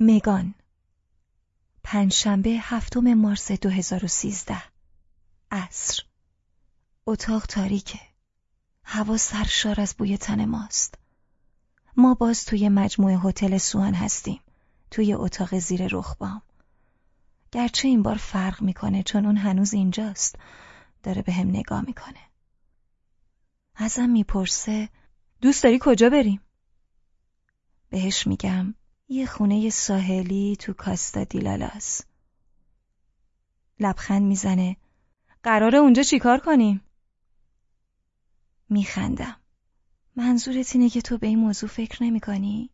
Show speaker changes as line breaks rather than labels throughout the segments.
مگان. پنجشنبه هفتم مارس 2013 عصر. اتاق تاریکه. هوا سرشار از بوی تن ماست. ما باز توی مجموعه هتل سوان هستیم. توی اتاق زیر رخبام گرچه این بار فرق می‌کنه چون اون هنوز اینجاست. داره به هم نگاه می‌کنه. ازم می‌پرسه دوست داری کجا بریم؟ بهش میگم یه خونه ساحلی تو کاستا دیلالاس لبخند می‌زنه. قراره اونجا چیکار کنیم؟ میخندم. منظورت اینه که تو به این موضوع فکر نمی کنی؟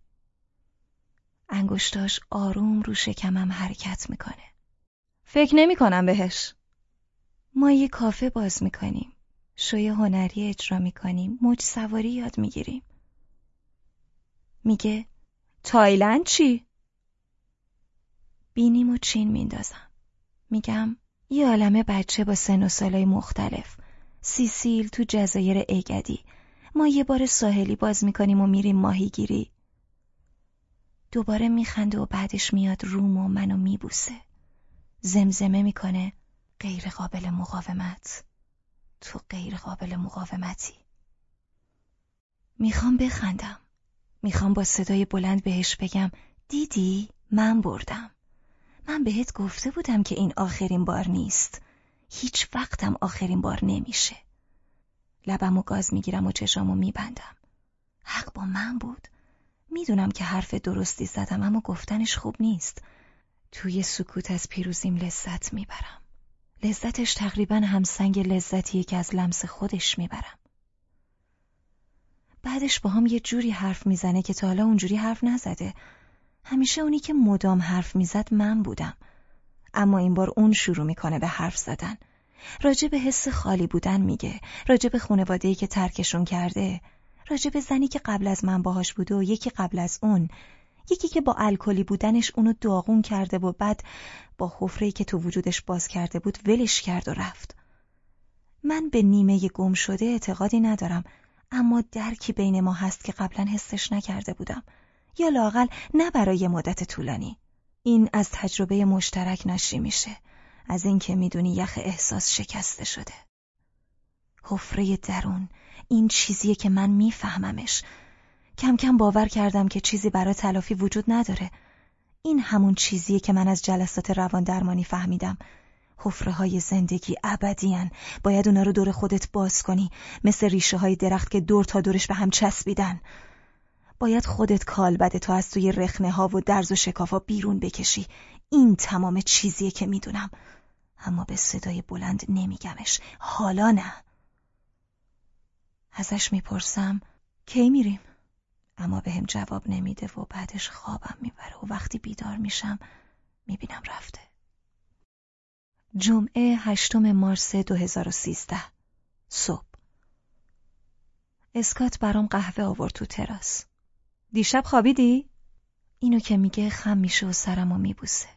انگشتاش آروم رو شکمم حرکت می‌کنه. فکر نمی کنم بهش. ما یه کافه باز می‌کنیم. شوی هنری اجرا می‌کنیم. موج سواری یاد می‌گیریم. میگه تایلند چی؟ بینیم و چین میندازم. میگم یه عالمه بچه با سن و سالای مختلف. سیسیل تو جزایر ایگدی. ما یه بار ساحلی باز می‌کنیم و میریم ماهیگیری. دوباره میخنده و بعدش میاد روم و منو میبوسه. زمزمه می‌کنه غیر قابل مقاومت. تو غیر قابل مقاومتی. می‌خوام بخندم. می‌خوام با صدای بلند بهش بگم دیدی؟ من بردم. من بهت گفته بودم که این آخرین بار نیست. هیچ وقتم آخرین بار نمیشه. لبم و گاز می‌گیرم و چشامو میبندم. حق با من بود. می‌دونم که حرف درستی زدم اما گفتنش خوب نیست. توی سکوت از پیروزیم لذت می‌برم. لذتش تقریبا همسنگ لذتیه که از لمس خودش می‌برم. بعدش با هم یه جوری حرف می‌زنه که تا حالا اونجوری حرف نزده. همیشه اونی که مدام حرف می‌زد من بودم. اما این بار اون شروع می‌کنه به حرف زدن. راجع به حس خالی بودن میگه. راجع به خانواده‌ای که ترکشون کرده. راجع به زنی که قبل از من باهاش بوده و یکی قبل از اون. یکی که با الکلی بودنش اونو داغون کرده و بعد با حفره‌ای که تو وجودش باز کرده بود ولش کرد و رفت. من به نیمه گم شده اعتقادی ندارم. اما درکی بین ما هست که قبلا حسش نکرده بودم. یا لاقل نه برای مدت طولانی. این از تجربه مشترک ناشی میشه. از اینکه می‌دونی یخ احساس شکسته شده. حفره درون. این چیزیه که من میفهممش. کم کم باور کردم که چیزی برای تلافی وجود نداره. این همون چیزیه که من از جلسات روان درمانی فهمیدم. حفره های زندگی ابدیان باید اونا رو دور خودت باز کنی. مثل ریشه های درخت که دور تا دورش به هم چسبیدن. باید خودت کال بده تا از توی رخنه ها و درز و شکافا بیرون بکشی. این تمام چیزیه که می‌دونم. اما به صدای بلند نمیگمش. حالا نه. ازش می‌پرسم کی میریم؟ اما به هم جواب نمیده و بعدش خوابم می‌بره و وقتی بیدار میشم می‌بینم رفته. جمعه هشتم مارس 2013 صبح. اسکات برام قهوه آورد تو تراس. دیشب خوابیدی؟ اینو که میگه خم میشه و سرمو میبوسه.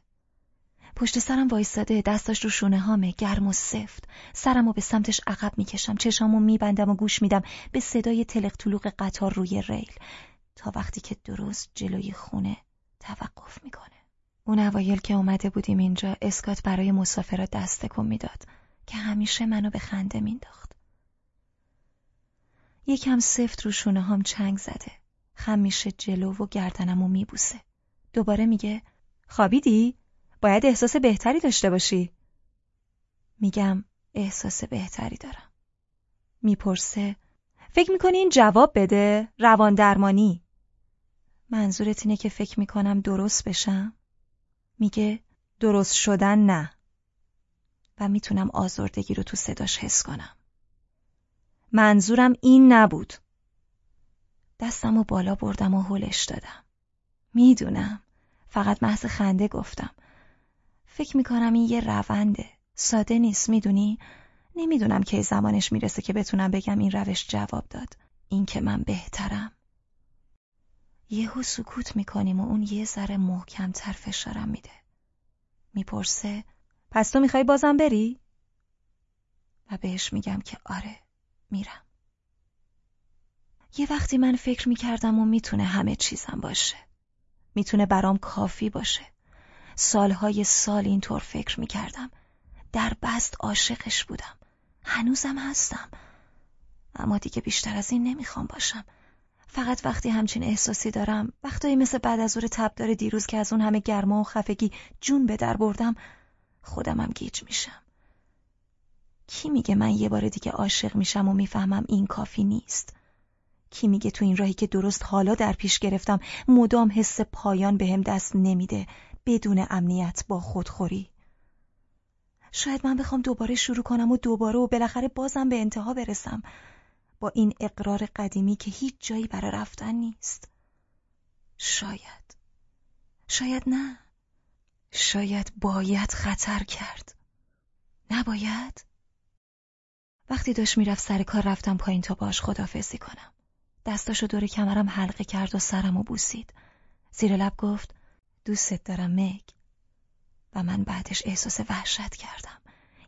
پشت سرم وایستاده دستاش رو شونه هامه گرم و سفت. سرمو به سمتش عقب می‌کشم چشامو میبندم و گوش میدم به صدای تلق طلوق قطار روی ریل. تا وقتی که درست جلوی خونه توقف می‌کنه. اون اوایل که اومده بودیم اینجا اسکات برای مسافرات دست کن می‌داد که همیشه منو به خنده مینداخت یکم سفت رو شونه هام چنگ زده. خم میشه جلو و گردنمو میبوسه. دوباره میگه خوابیدی؟ باید احساس بهتری داشته باشی. میگم احساس بهتری دارم. می‌پرسه فکر می‌کنی این جواب بده؟ روان درمانی. منظورت اینه که فکر می‌کنم درست بشم؟ میگه درست شدن نه. و می‌تونم آزردگی رو تو صداش حس کنم. منظورم این نبود. دستم و بالا بردم و هلش دادم. می‌دونم. فقط محض خنده گفتم. فکر می‌کنم این یه رونده. ساده نیست می‌دونی؟ نمی‌دونم کی زمانش می‌رسه که بتونم بگم این روش جواب داد. این که من بهترم. یهو سکوت می‌کنیم و اون یه ذره محکمتر فشارم میده. می‌پرسه پس تو می‌خوای بازم بری؟ و بهش میگم که آره میرم. یه وقتی من فکر می‌کردم و می‌تونه همه چیزم باشه. می‌تونه برام کافی باشه. سالهای سال اینطور فکر می‌کردم. در بست عاشقش بودم. هنوزم هستم. اما دیگه بیشتر از این نمی‌خوام باشم. فقط وقتی همچین احساسی دارم وقتایی مثل بعد از ظهر تبدار دیروز که از اون همه گرما و خفگی جون به در بردم خودمم گیج میشم. کی میگه من یه بار دیگه عاشق میشم و می‌فهمم این کافی نیست؟ کی میگه تو این راهی که درست حالا در پیش گرفتم مدام حس پایان بهم دست نمیده بدون امنیت با خودخوری؟ شاید من بخوام دوباره شروع کنم و دوباره و بالاخره بازم به انتها برسم. با این اقرار قدیمی که هیچ جایی برای رفتن نیست. شاید. شاید نه. شاید باید خطر کرد. نباید. وقتی داشت می‌رفت سر کار رفتم پایین تا باش خدافزی کنم. دستاشو دور کمرم حلقه کرد و سرم و بوسید. زیر لب گفت دوستت دارم مگ. و من بعدش احساس وحشت کردم.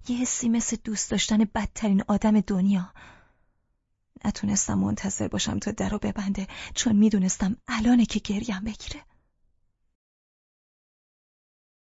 یه حسی مثل دوست داشتن بدترین آدم دنیا. نتونستم منتظر باشم تا درو ببنده چون می‌دونستم الانه که گریم بگیره.